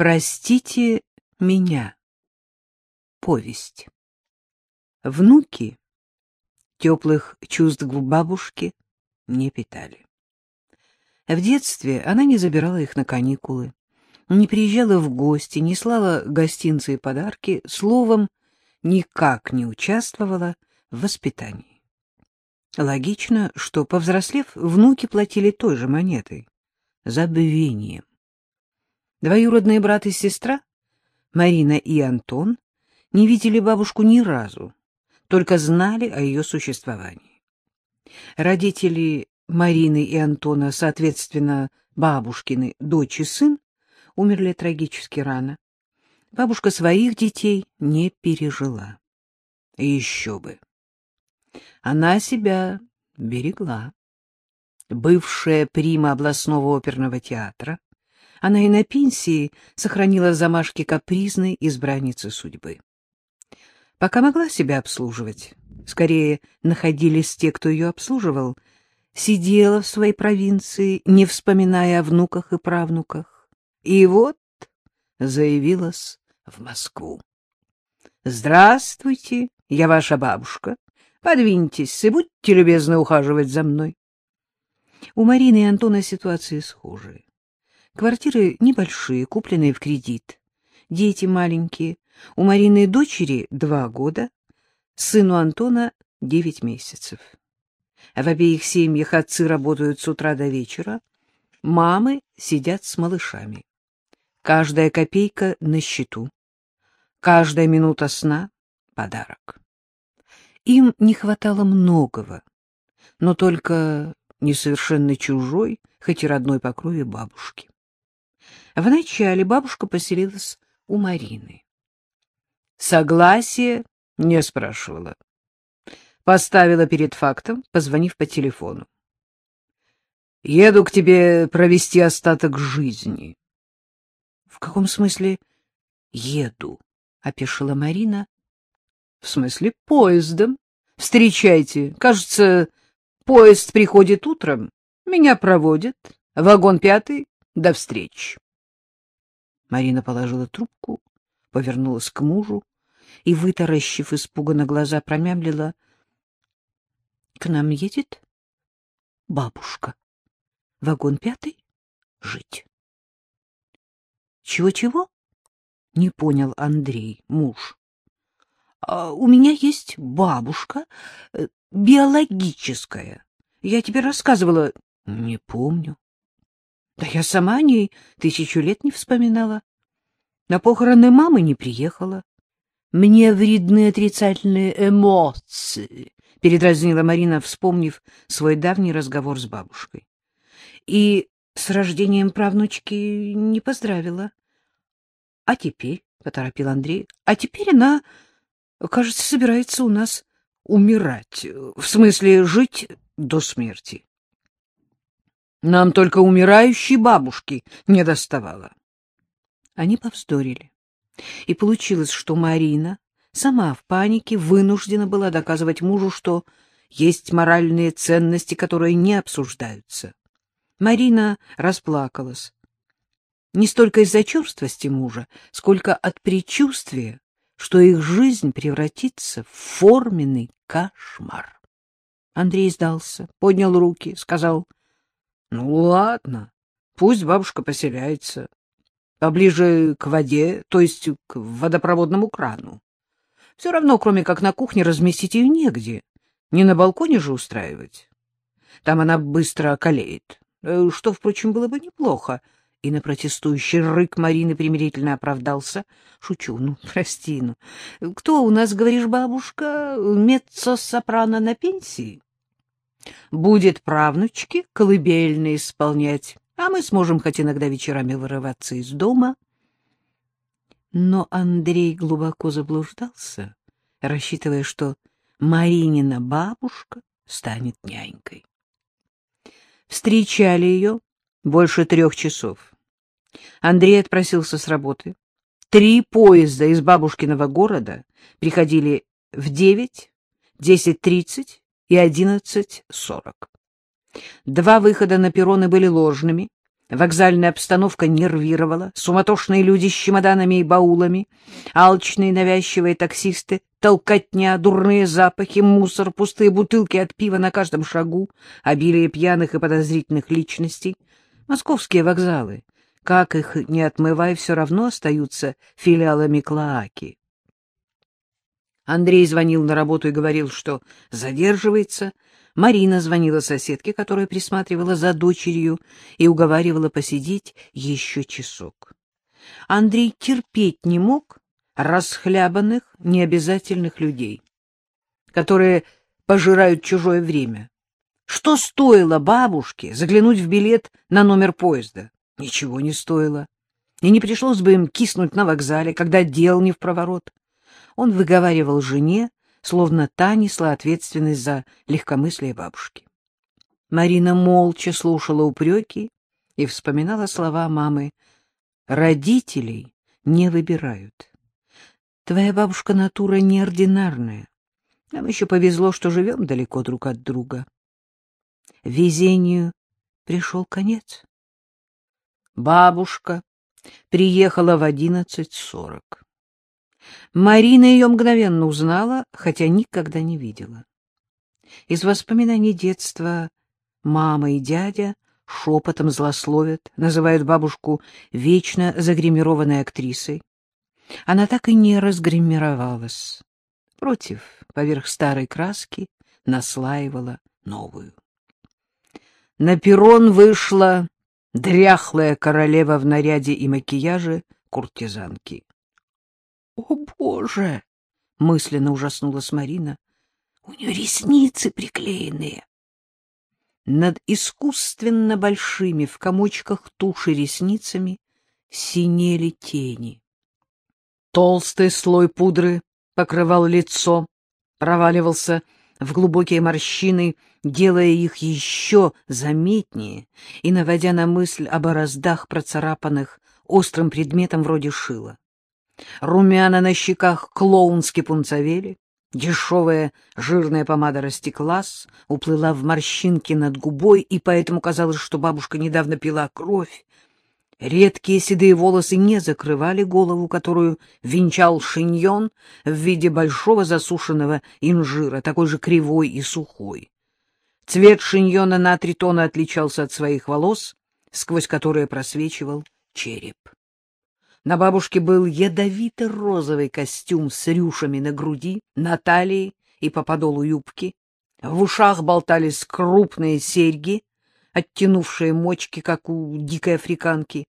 Простите меня. Повесть. Внуки теплых чувств к бабушке не питали. В детстве она не забирала их на каникулы, не приезжала в гости, не слала гостинцы и подарки, словом, никак не участвовала в воспитании. Логично, что, повзрослев, внуки платили той же монетой — забвением. Двоюродные брат и сестра, Марина и Антон, не видели бабушку ни разу, только знали о ее существовании. Родители Марины и Антона, соответственно, бабушкины дочь и сын, умерли трагически рано. Бабушка своих детей не пережила. Еще бы. Она себя берегла. Бывшая прима областного оперного театра, она и на пенсии сохранила замашки капризной избранницы судьбы. Пока могла себя обслуживать, скорее находились те, кто ее обслуживал, сидела в своей провинции, не вспоминая о внуках и правнуках. И вот заявилась в Москву. — Здравствуйте, я ваша бабушка. Подвиньтесь и будьте любезны ухаживать за мной. У Марины и Антона ситуации схожие. Квартиры небольшие, купленные в кредит. Дети маленькие. У Марины дочери два года, сыну Антона девять месяцев. В обеих семьях отцы работают с утра до вечера, мамы сидят с малышами. Каждая копейка на счету, каждая минута сна — подарок. Им не хватало многого, но только несовершенно чужой, хоть и родной по крови бабушки. Вначале бабушка поселилась у Марины. Согласие не спрашивала. Поставила перед фактом, позвонив по телефону. «Еду к тебе провести остаток жизни». «В каком смысле еду?» — опешила Марина. — В смысле поездом. Встречайте. Кажется, поезд приходит утром. Меня проводят. Вагон пятый. До встречи. Марина положила трубку, повернулась к мужу и, вытаращив испуганно глаза, промямлила. — К нам едет бабушка. Вагон пятый? Жить. Чего — Чего-чего? — не понял Андрей, муж. А — У меня есть бабушка э, биологическая. Я тебе рассказывала. — Не помню. Да я сама о ней тысячу лет не вспоминала. На похороны мамы не приехала. Мне вредны отрицательные эмоции, — передразнила Марина, вспомнив свой давний разговор с бабушкой. И с рождением правнучки не поздравила. — А теперь, — поторопил Андрей, — а теперь она, кажется, собирается у нас умирать, в смысле жить до смерти. Нам только умирающей бабушки не доставало. Они повздорили. И получилось, что Марина сама в панике вынуждена была доказывать мужу, что есть моральные ценности, которые не обсуждаются. Марина расплакалась. Не столько из-за черствости мужа, сколько от предчувствия, что их жизнь превратится в форменный кошмар. Андрей сдался, поднял руки, сказал — ну, ладно, пусть бабушка поселяется. Поближе к воде, то есть к водопроводному крану. Все равно, кроме как на кухне, разместить ее негде. Не на балконе же устраивать. Там она быстро околеет, э, что, впрочем, было бы неплохо. И на протестующий рык Марины примирительно оправдался. Шучу, ну, прости, ну. Кто у нас, говоришь, бабушка, меццо-сопрано на пенсии? Будет правнучки колыбельные исполнять, а мы сможем хоть иногда вечерами вырываться из дома. Но Андрей глубоко заблуждался, рассчитывая, что Маринина бабушка станет нянькой. Встречали ее больше трех часов. Андрей отпросился с работы. Три поезда из бабушкиного города приходили в девять, десять тридцать и 11.40. Два выхода на перроны были ложными, Вокзальная обстановка нервировала, суматошные люди с чемоданами и баулами, алчные навязчивые таксисты, толкотня, дурные запахи, мусор, пустые бутылки от пива на каждом шагу, обилие пьяных и подозрительных личностей. Московские вокзалы, как их не отмывай, все равно остаются филиалами Клоаки. Андрей звонил на работу и говорил, что задерживается, Марина звонила соседке, которая присматривала за дочерью и уговаривала посидеть еще часок. Андрей терпеть не мог расхлябанных, необязательных людей, которые пожирают чужое время. Что стоило бабушке заглянуть в билет на номер поезда? Ничего не стоило. И не пришлось бы им киснуть на вокзале, когда дел не в проворот. Он выговаривал жене, словно та несла ответственность за легкомыслие бабушки. Марина молча слушала упреки и вспоминала слова мамы. «Родителей не выбирают. Твоя бабушка натура неординарная. Нам еще повезло, что живем далеко друг от друга». Везению пришел конец. Бабушка приехала в одиннадцать сорок. Марина ее мгновенно узнала, хотя никогда не видела. Из воспоминаний детства мама и дядя шепотом злословят, называют бабушку вечно загримированной актрисой. Она так и не разгримировалась. Против, поверх старой краски, наслаивала новую. На перрон вышла дряхлая королева в наряде и макияже куртизанки. О, Боже! — мысленно ужаснулась Марина. У нее ресницы приклеенные. Над искусственно большими в комочках туши ресницами синели тени. Толстый слой пудры покрывал лицо, проваливался в глубокие морщины, делая их еще заметнее и наводя на мысль о бороздах, процарапанных острым предметом вроде шила. Румяна на щеках клоунски пунцовели, дешевая жирная помада растеклась, уплыла в морщинки над губой, и поэтому казалось, что бабушка недавно пила кровь. Редкие седые волосы не закрывали голову, которую венчал шиньон в виде большого засушенного инжира, такой же кривой и сухой. Цвет шиньона на три тона отличался от своих волос, сквозь которые просвечивал череп. На бабушке был ядовито-розовый костюм с рюшами на груди, на талии и по подолу юбки. В ушах болтались крупные серьги, оттянувшие мочки, как у дикой африканки.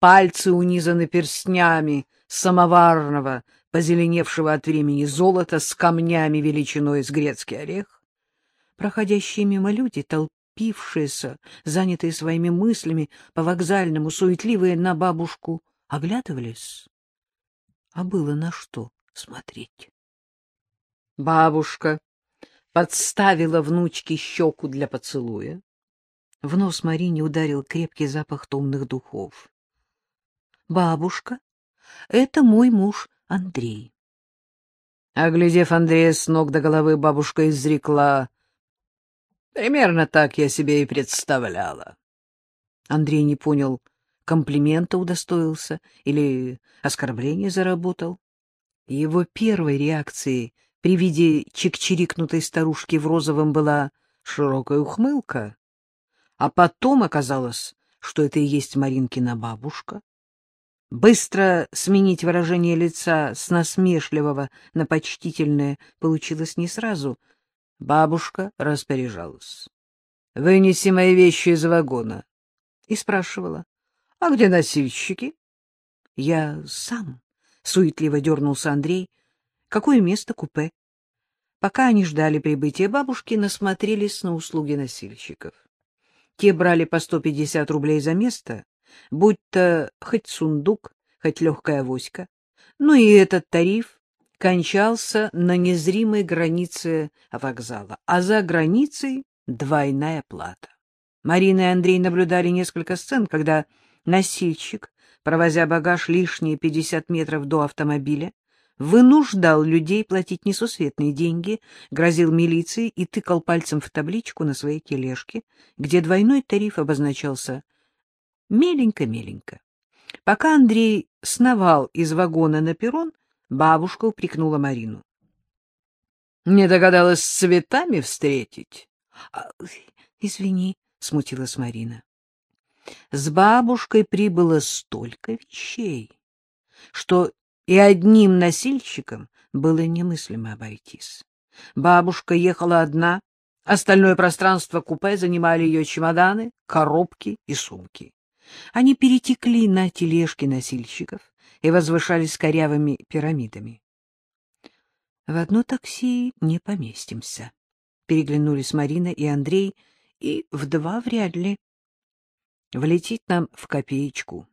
Пальцы унизаны перстнями самоварного, позеленевшего от времени золота с камнями величиной с грецкий орех. Проходящие мимо люди, толпившиеся, занятые своими мыслями, по вокзальному, суетливые на бабушку, оглядывались, а было на что смотреть. Бабушка подставила внучке щеку для поцелуя. В нос Марине ударил крепкий запах томных духов. — Бабушка, это мой муж Андрей. Оглядев Андрея с ног до головы, бабушка изрекла. — Примерно так я себе и представляла. Андрей не понял, — комплимента удостоился или оскорбление заработал. Его первой реакцией при виде чик-чирикнутой старушки в розовом была широкая ухмылка, а потом оказалось, что это и есть Маринкина бабушка. Быстро сменить выражение лица с насмешливого на почтительное получилось не сразу. Бабушка распоряжалась. — Вынеси мои вещи из вагона. И спрашивала, — А где носильщики? — Я сам, — суетливо дернулся Андрей. — Какое место купе? Пока они ждали прибытия бабушки, насмотрелись на услуги носильщиков. Те брали по сто пятьдесят рублей за место, будь то хоть сундук, хоть легкая авоська. Ну и этот тариф кончался на незримой границе вокзала, а за границей двойная плата. Марина и Андрей наблюдали несколько сцен, когда Носильщик, провозя багаж лишние пятьдесят метров до автомобиля, вынуждал людей платить несусветные деньги, грозил милиции и тыкал пальцем в табличку на своей тележке, где двойной тариф обозначался меленько-меленько. Пока Андрей сновал из вагона на перрон, бабушка упрекнула Марину. — Не догадалась с цветами встретить? А, — Извини, — смутилась Марина. С бабушкой прибыло столько вещей, что и одним носильщиком было немыслимо обойтись. Бабушка ехала одна, остальное пространство купе занимали ее чемоданы, коробки и сумки. Они перетекли на тележки носильщиков и возвышались корявыми пирамидами. — В одно такси не поместимся, — переглянулись Марина и Андрей, и в два вряд ли. Влетит нам в копеечку.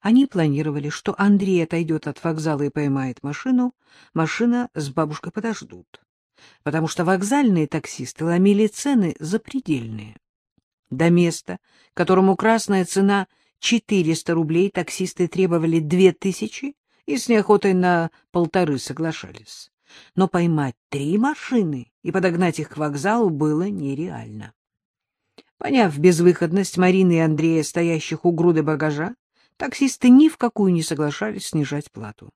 Они планировали, что Андрей отойдет от вокзала и поймает машину, машина с бабушкой подождут, потому что вокзальные таксисты ломили цены запредельные. До места, которому красная цена 400 рублей, таксисты требовали 2000 и с неохотой на полторы соглашались. Но поймать три машины и подогнать их к вокзалу было нереально. Поняв безвыходность Марины и Андрея, стоящих у груды багажа, таксисты ни в какую не соглашались снижать плату.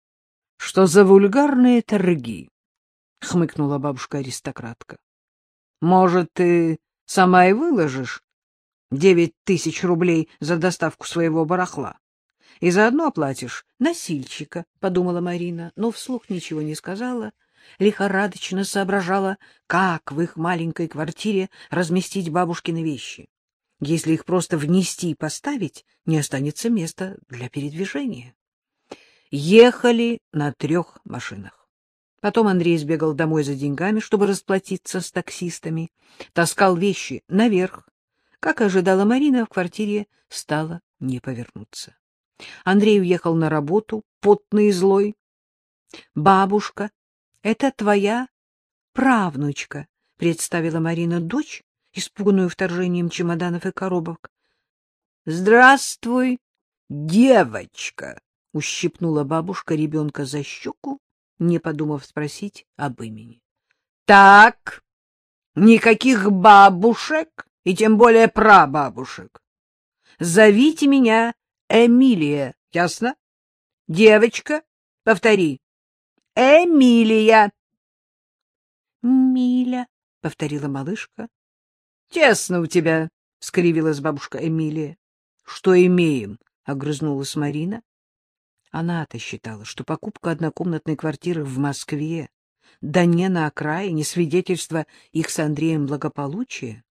— Что за вульгарные торги? — хмыкнула бабушка-аристократка. — Может, ты сама и выложишь девять тысяч рублей за доставку своего барахла? И заодно оплатишь носильщика, — подумала Марина, но вслух ничего не сказала — лихорадочно соображала, как в их маленькой квартире разместить бабушкины вещи. Если их просто внести и поставить, не останется места для передвижения. Ехали на трех машинах. Потом Андрей сбегал домой за деньгами, чтобы расплатиться с таксистами, таскал вещи наверх. Как ожидала Марина, в квартире стало не повернуться. Андрей уехал на работу, потный и злой. Бабушка это твоя правнучка, — представила Марина дочь, испуганную вторжением чемоданов и коробок. — Здравствуй, девочка! — ущипнула бабушка ребенка за щеку, не подумав спросить об имени. — Так, никаких бабушек и тем более прабабушек. Зовите меня Эмилия, ясно? Девочка, повтори. Эмилия. Миля, повторила малышка. Тесно у тебя, скривилась бабушка Эмилия. Что имеем? огрызнулась Марина. Она-то считала, что покупка однокомнатной квартиры в Москве, да не на окраине, свидетельство их с Андреем благополучия.